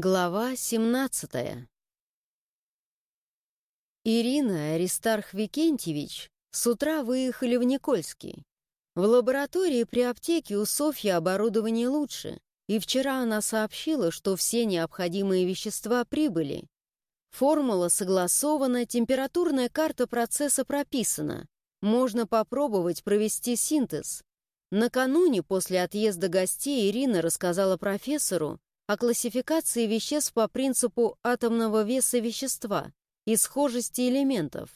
Глава 17 Ирина и Аристарх Викентьевич с утра выехали в Никольский. В лаборатории при аптеке у Софьи оборудование лучше, и вчера она сообщила, что все необходимые вещества прибыли. Формула согласована, температурная карта процесса прописана. Можно попробовать провести синтез. Накануне, после отъезда гостей, Ирина рассказала профессору, о классификации веществ по принципу атомного веса вещества и схожести элементов.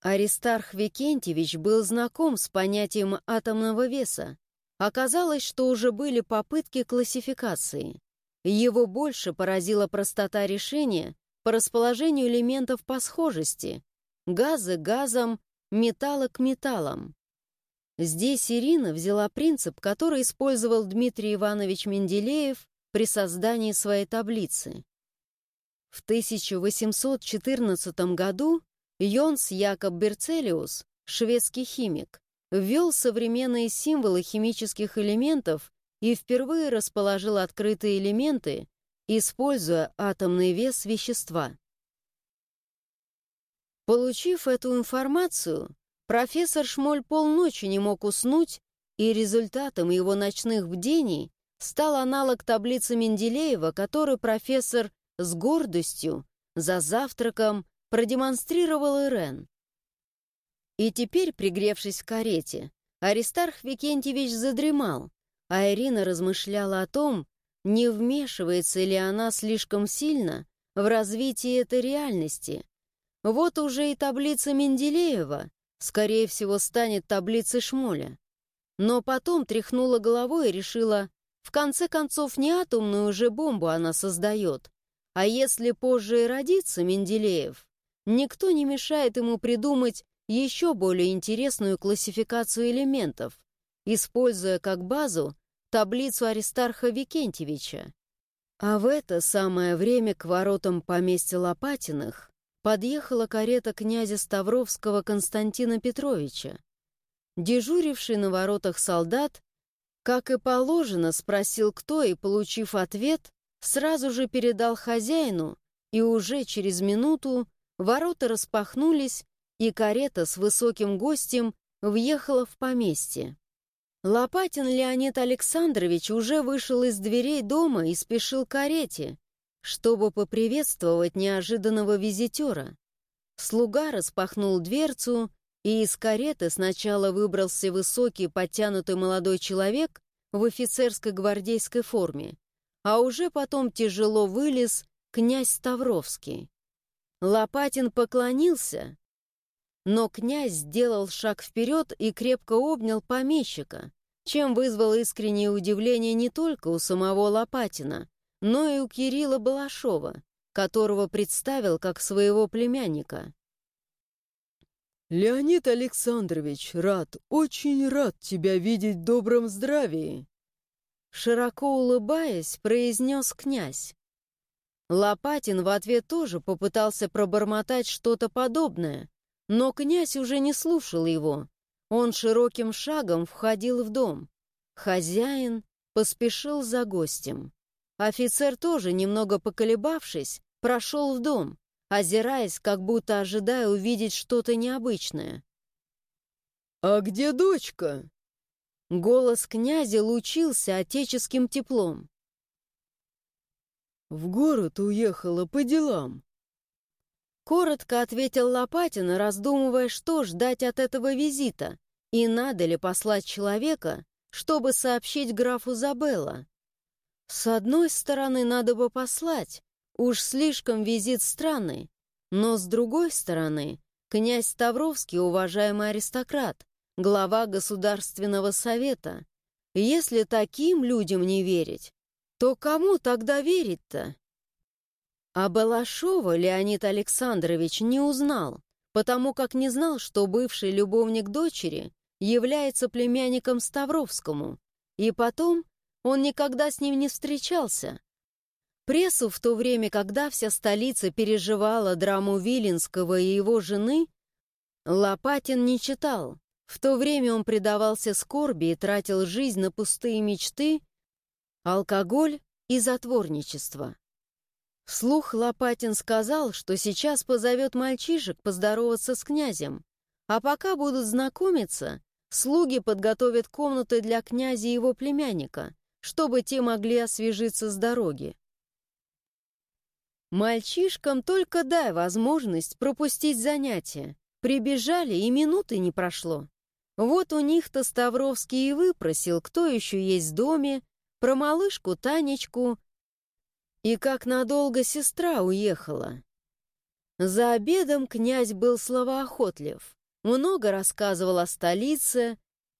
Аристарх Викентьевич был знаком с понятием атомного веса. Оказалось, что уже были попытки классификации. Его больше поразила простота решения по расположению элементов по схожести, газы газам, металла к металлам. Здесь Ирина взяла принцип, который использовал Дмитрий Иванович Менделеев при создании своей таблицы. В 1814 году Йонс Якоб Берцелиус, шведский химик, ввел современные символы химических элементов и впервые расположил открытые элементы, используя атомный вес вещества. Получив эту информацию, профессор Шмоль полночи не мог уснуть, и результатом его ночных бдений стал аналог таблицы Менделеева, который профессор с гордостью за завтраком продемонстрировал Ирен. И теперь, пригревшись в карете, Аристарх Викентьевич задремал, а Ирина размышляла о том, не вмешивается ли она слишком сильно в развитие этой реальности. Вот уже и таблица Менделеева, скорее всего, станет таблицей Шмоля. Но потом тряхнула головой и решила, в конце концов, не атомную же бомбу она создает. А если позже и родится Менделеев, никто не мешает ему придумать еще более интересную классификацию элементов, используя как базу таблицу Аристарха Викентьевича. А в это самое время к воротам поместья Лопатиных подъехала карета князя Ставровского Константина Петровича. Дежуривший на воротах солдат как и положено, спросил кто и, получив ответ, сразу же передал хозяину, и уже через минуту ворота распахнулись, и карета с высоким гостем въехала в поместье. Лопатин Леонид Александрович уже вышел из дверей дома и спешил к карете, чтобы поприветствовать неожиданного визитера. Слуга распахнул дверцу, и из кареты сначала выбрался высокий, подтянутый молодой человек в офицерской гвардейской форме, а уже потом тяжело вылез князь Ставровский. Лопатин поклонился, но князь сделал шаг вперед и крепко обнял помещика, чем вызвал искреннее удивление не только у самого Лопатина, но и у Кирилла Балашова, которого представил как своего племянника. «Леонид Александрович, рад, очень рад тебя видеть в добром здравии!» Широко улыбаясь, произнес князь. Лопатин в ответ тоже попытался пробормотать что-то подобное, но князь уже не слушал его. Он широким шагом входил в дом. Хозяин поспешил за гостем. Офицер тоже, немного поколебавшись, прошел в дом, озираясь, как будто ожидая увидеть что-то необычное. «А где дочка?» Голос князя лучился отеческим теплом. «В город уехала по делам». Коротко ответил Лопатин, раздумывая, что ждать от этого визита, и надо ли послать человека, чтобы сообщить графу Забелла. С одной стороны, надо бы послать, Уж слишком визит странный. Но с другой стороны, князь Ставровский уважаемый аристократ, глава Государственного совета. Если таким людям не верить, то кому тогда верить-то? А Балашова Леонид Александрович не узнал, потому как не знал, что бывший любовник дочери является племянником Ставровскому, и потом он никогда с ним не встречался, Прессу в то время, когда вся столица переживала драму Виленского и его жены, Лопатин не читал. В то время он предавался скорби и тратил жизнь на пустые мечты, алкоголь и затворничества. Вслух Лопатин сказал, что сейчас позовет мальчишек поздороваться с князем, а пока будут знакомиться, слуги подготовят комнаты для князя и его племянника, чтобы те могли освежиться с дороги. Мальчишкам только дай возможность пропустить занятия. Прибежали, и минуты не прошло. Вот у них-то Ставровский и выпросил, кто еще есть в доме, про малышку Танечку и как надолго сестра уехала. За обедом князь был словоохотлив, много рассказывал о столице,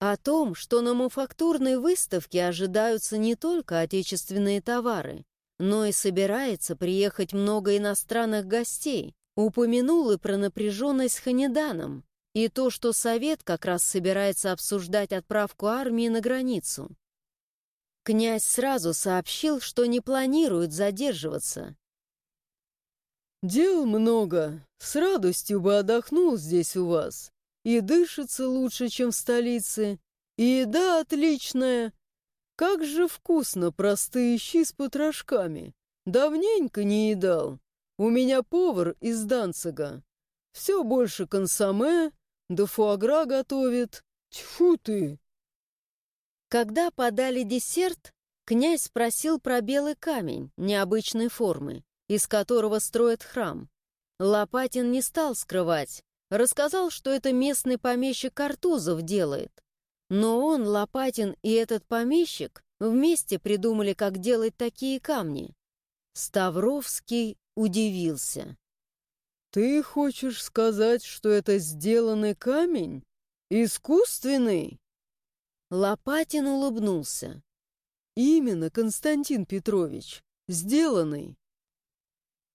о том, что на мануфактурной выставке ожидаются не только отечественные товары, но и собирается приехать много иностранных гостей. Упомянул и про напряженность с Ханиданом, и то, что Совет как раз собирается обсуждать отправку армии на границу. Князь сразу сообщил, что не планирует задерживаться. «Дел много. С радостью бы отдохнул здесь у вас. И дышится лучше, чем в столице. И еда отличная. Как же вкусно простые щи с потрошками. Давненько не едал. У меня повар из Данцига. Все больше консоме, да фуагра готовит. Тьфу ты!» Когда подали десерт, князь спросил про белый камень необычной формы, из которого строят храм. Лопатин не стал скрывать, рассказал, что это местный помещик Картузов делает. Но он, Лопатин и этот помещик вместе придумали, как делать такие камни. Ставровский удивился. «Ты хочешь сказать, что это сделанный камень? Искусственный?» Лопатин улыбнулся. «Именно, Константин Петрович, сделанный».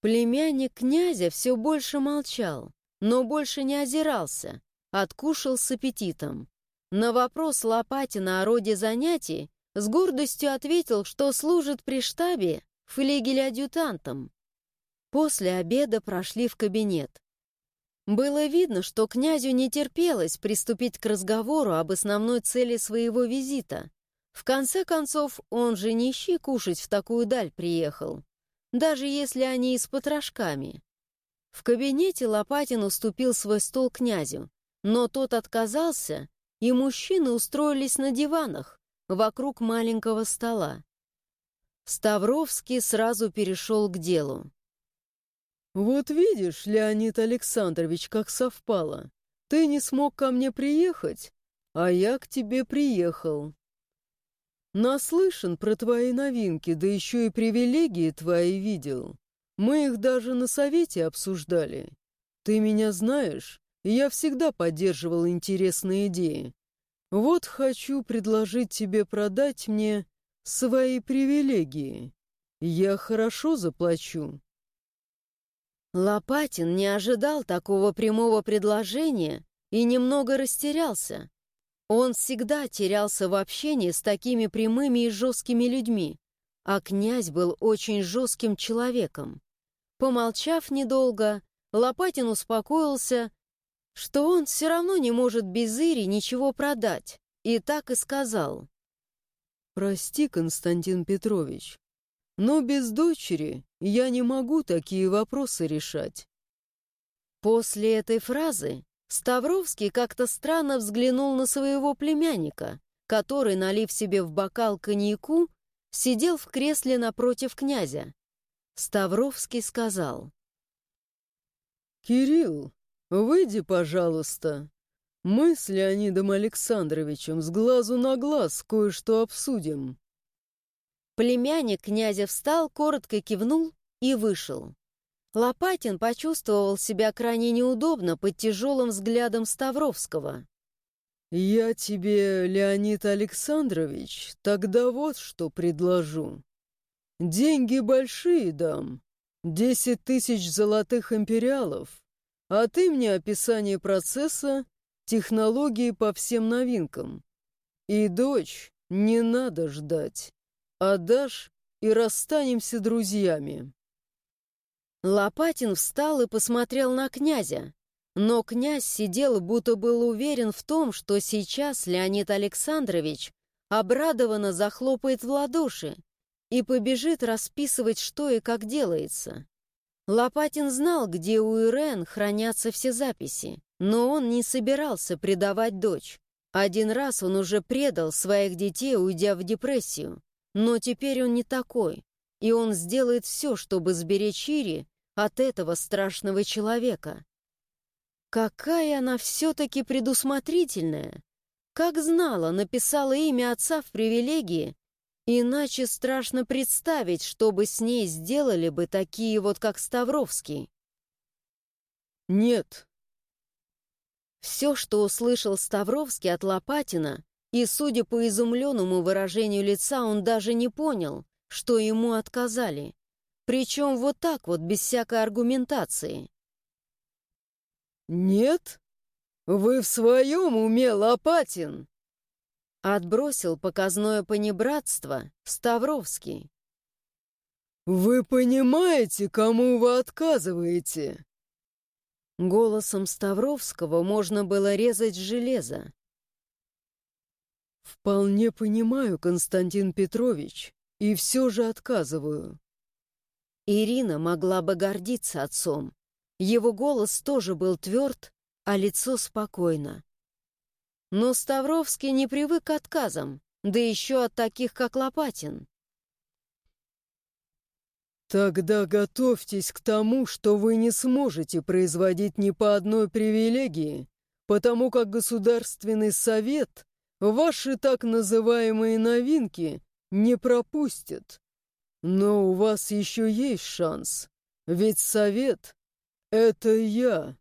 Племянник князя все больше молчал, но больше не озирался, откушал с аппетитом. На вопрос Лопатина о роде занятий с гордостью ответил, что служит при штабе флигель-адъютантом. После обеда прошли в кабинет. Было видно, что князю не терпелось приступить к разговору об основной цели своего визита. В конце концов, он же не щи кушать в такую даль приехал, даже если они и с потрошками. В кабинете Лопатин уступил свой стол князю, но тот отказался и мужчины устроились на диванах вокруг маленького стола. Ставровский сразу перешел к делу. «Вот видишь, Леонид Александрович, как совпало. Ты не смог ко мне приехать, а я к тебе приехал. Наслышан про твои новинки, да еще и привилегии твои видел. Мы их даже на совете обсуждали. Ты меня знаешь, я всегда поддерживал интересные идеи. Вот хочу предложить тебе продать мне свои привилегии. Я хорошо заплачу». Лопатин не ожидал такого прямого предложения и немного растерялся. Он всегда терялся в общении с такими прямыми и жесткими людьми, а князь был очень жестким человеком. Помолчав недолго, Лопатин успокоился что он все равно не может без Ири ничего продать, и так и сказал. «Прости, Константин Петрович, но без дочери я не могу такие вопросы решать». После этой фразы Ставровский как-то странно взглянул на своего племянника, который, налив себе в бокал коньяку, сидел в кресле напротив князя. Ставровский сказал. «Кирилл, «Выйди, пожалуйста. Мы с Леонидом Александровичем с глазу на глаз кое-что обсудим». Племянник князя встал, коротко кивнул и вышел. Лопатин почувствовал себя крайне неудобно под тяжелым взглядом Ставровского. «Я тебе, Леонид Александрович, тогда вот что предложу. Деньги большие дам. Десять тысяч золотых империалов. А ты мне описание процесса, технологии по всем новинкам. И, дочь, не надо ждать. Отдашь, и расстанемся друзьями. Лопатин встал и посмотрел на князя. Но князь сидел, будто был уверен в том, что сейчас Леонид Александрович обрадованно захлопает в ладоши, и побежит расписывать, что и как делается. Лопатин знал, где у Ирен хранятся все записи, но он не собирался предавать дочь. Один раз он уже предал своих детей, уйдя в депрессию. Но теперь он не такой, и он сделает все, чтобы сберечь Ири от этого страшного человека. Какая она все-таки предусмотрительная! Как знала, написала имя отца в привилегии, иначе страшно представить, что бы с ней сделали бы такие вот, как Ставровский. «Нет», все, что услышал Ставровский от Лопатина, и, судя по изумленному выражению лица, он даже не понял, что ему отказали. Причем вот так вот, без всякой аргументации. «Нет? Вы в своем уме, Лопатин?» Отбросил показное понебратство Ставровский. «Вы понимаете, кому вы отказываете?» Голосом Ставровского можно было резать железо. «Вполне понимаю, Константин Петрович, и все же отказываю». Ирина могла бы гордиться отцом. Его голос тоже был тверд, а лицо спокойно. Но Ставровский не привык к отказам, да еще от таких, как Лопатин. Тогда готовьтесь к тому, что вы не сможете производить ни по одной привилегии, потому как Государственный Совет ваши так называемые новинки не пропустит. Но у вас еще есть шанс, ведь Совет — это я.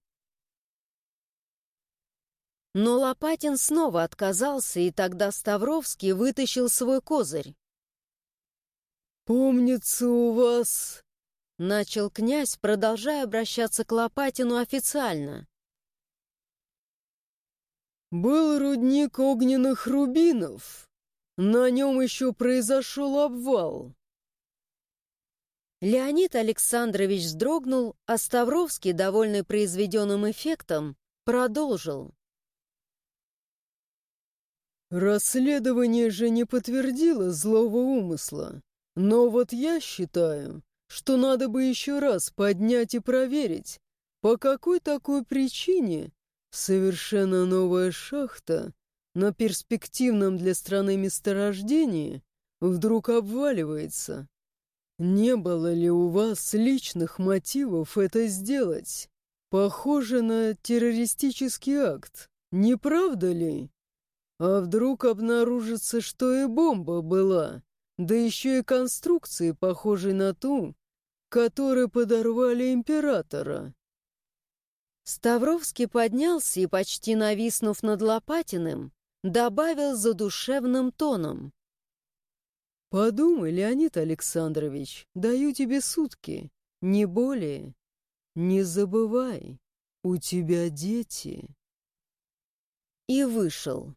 Но Лопатин снова отказался, и тогда Ставровский вытащил свой козырь. «Помнится у вас...» — начал князь, продолжая обращаться к Лопатину официально. «Был рудник огненных рубинов. На нем еще произошел обвал». Леонид Александрович вздрогнул, а Ставровский, довольный произведенным эффектом, продолжил. «Расследование же не подтвердило злого умысла. Но вот я считаю, что надо бы еще раз поднять и проверить, по какой такой причине совершенно новая шахта на перспективном для страны месторождении вдруг обваливается. Не было ли у вас личных мотивов это сделать? Похоже на террористический акт, не правда ли? А вдруг обнаружится, что и бомба была? Да еще и конструкции, похожей на ту, которой подорвали императора. Ставровский поднялся и, почти нависнув над Лопатиным, добавил задушевным тоном. «Подумай, Леонид Александрович, даю тебе сутки, не более. Не забывай, у тебя дети». И вышел.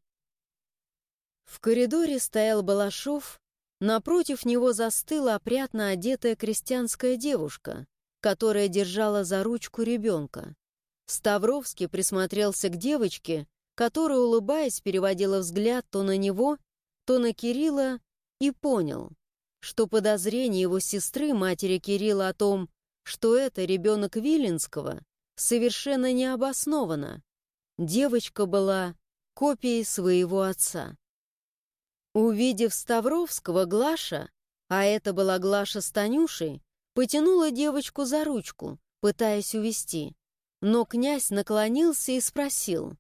В коридоре стоял Балашов Напротив него застыла опрятно одетая крестьянская девушка, которая держала за ручку ребенка. Ставровский присмотрелся к девочке, которая, улыбаясь, переводила взгляд то на него, то на Кирилла, и понял, что подозрение его сестры, матери Кирилла, о том, что это ребенок Виленского, совершенно не обосновано. Девочка была копией своего отца. Увидев Ставровского, Глаша, а это была Глаша с Танюшей, потянула девочку за ручку, пытаясь увести. Но князь наклонился и спросил.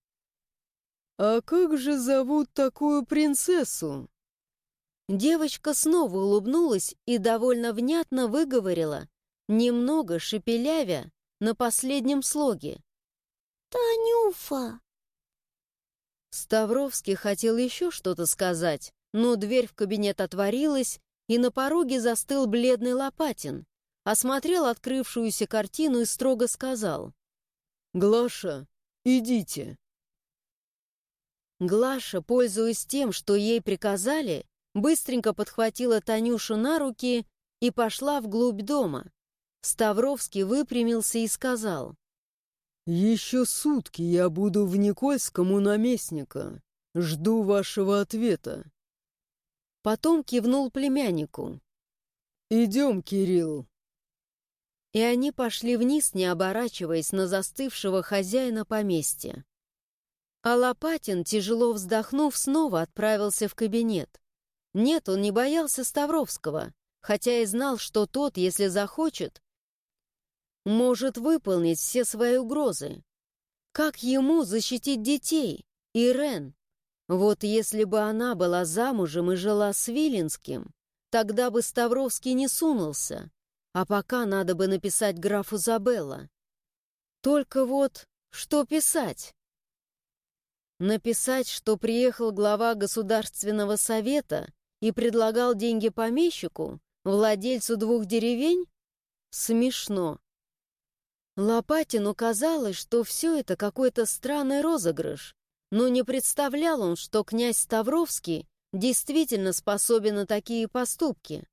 «А как же зовут такую принцессу?» Девочка снова улыбнулась и довольно внятно выговорила, немного шепелявя на последнем слоге. «Танюфа!» Ставровский хотел еще что-то сказать, но дверь в кабинет отворилась, и на пороге застыл бледный Лопатин, осмотрел открывшуюся картину и строго сказал. «Глаша, идите». Глаша, пользуясь тем, что ей приказали, быстренько подхватила Танюшу на руки и пошла вглубь дома. Ставровский выпрямился и сказал. «Еще сутки я буду в Никольском у наместника. Жду вашего ответа». Потом кивнул племяннику. Идем, Кирилл. И они пошли вниз, не оборачиваясь на застывшего хозяина поместья. А Лопатин, тяжело вздохнув, снова отправился в кабинет. Нет, он не боялся Ставровского, хотя и знал, что тот, если захочет, может выполнить все свои угрозы. Как ему защитить детей? Ирен? Вот если бы она была замужем и жила с Виленским, тогда бы Ставровский не сунулся, а пока надо бы написать графу Забелла. Только вот что писать? Написать, что приехал глава Государственного совета и предлагал деньги помещику, владельцу двух деревень? Смешно. Лопатину казалось, что все это какой-то странный розыгрыш, но не представлял он, что князь Ставровский действительно способен на такие поступки.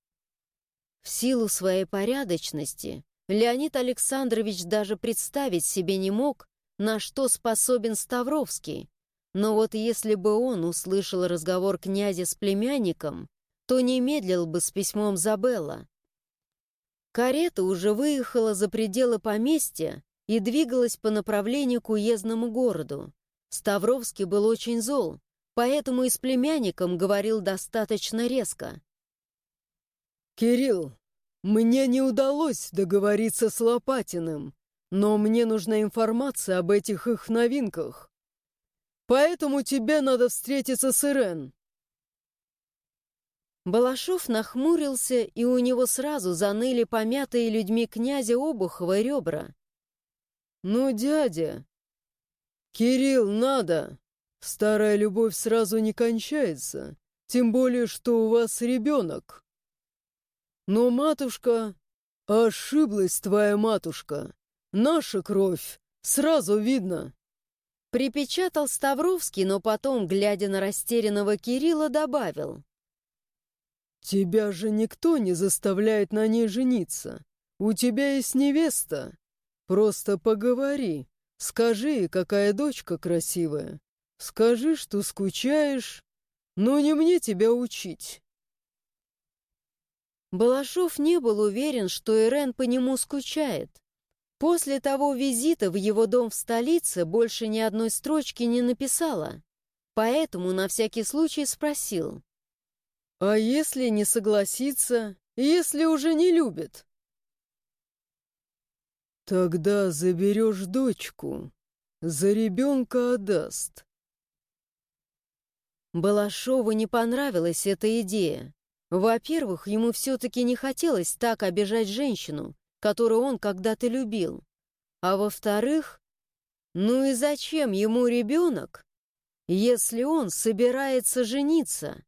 В силу своей порядочности Леонид Александрович даже представить себе не мог, на что способен Ставровский, но вот если бы он услышал разговор князя с племянником, то не медлил бы с письмом Забелла. Карета уже выехала за пределы поместья и двигалась по направлению к уездному городу. Ставровский был очень зол, поэтому и с племянником говорил достаточно резко. «Кирилл, мне не удалось договориться с Лопатиным, но мне нужна информация об этих их новинках. Поэтому тебе надо встретиться с Ирен». Балашов нахмурился, и у него сразу заныли помятые людьми князя Обухова ребра. «Ну, дядя!» «Кирилл, надо! Старая любовь сразу не кончается, тем более, что у вас ребенок!» «Но, матушка, ошиблась твоя матушка! Наша кровь! Сразу видно!» Припечатал Ставровский, но потом, глядя на растерянного Кирилла, добавил. «Тебя же никто не заставляет на ней жениться. У тебя есть невеста. Просто поговори. Скажи, какая дочка красивая. Скажи, что скучаешь. Но не мне тебя учить». Балашов не был уверен, что Ирен по нему скучает. После того визита в его дом в столице больше ни одной строчки не написала, поэтому на всякий случай спросил. «А если не согласится, если уже не любит?» «Тогда заберешь дочку, за ребенка отдаст». Балашову не понравилась эта идея. Во-первых, ему все-таки не хотелось так обижать женщину, которую он когда-то любил. А во-вторых, ну и зачем ему ребенок, если он собирается жениться?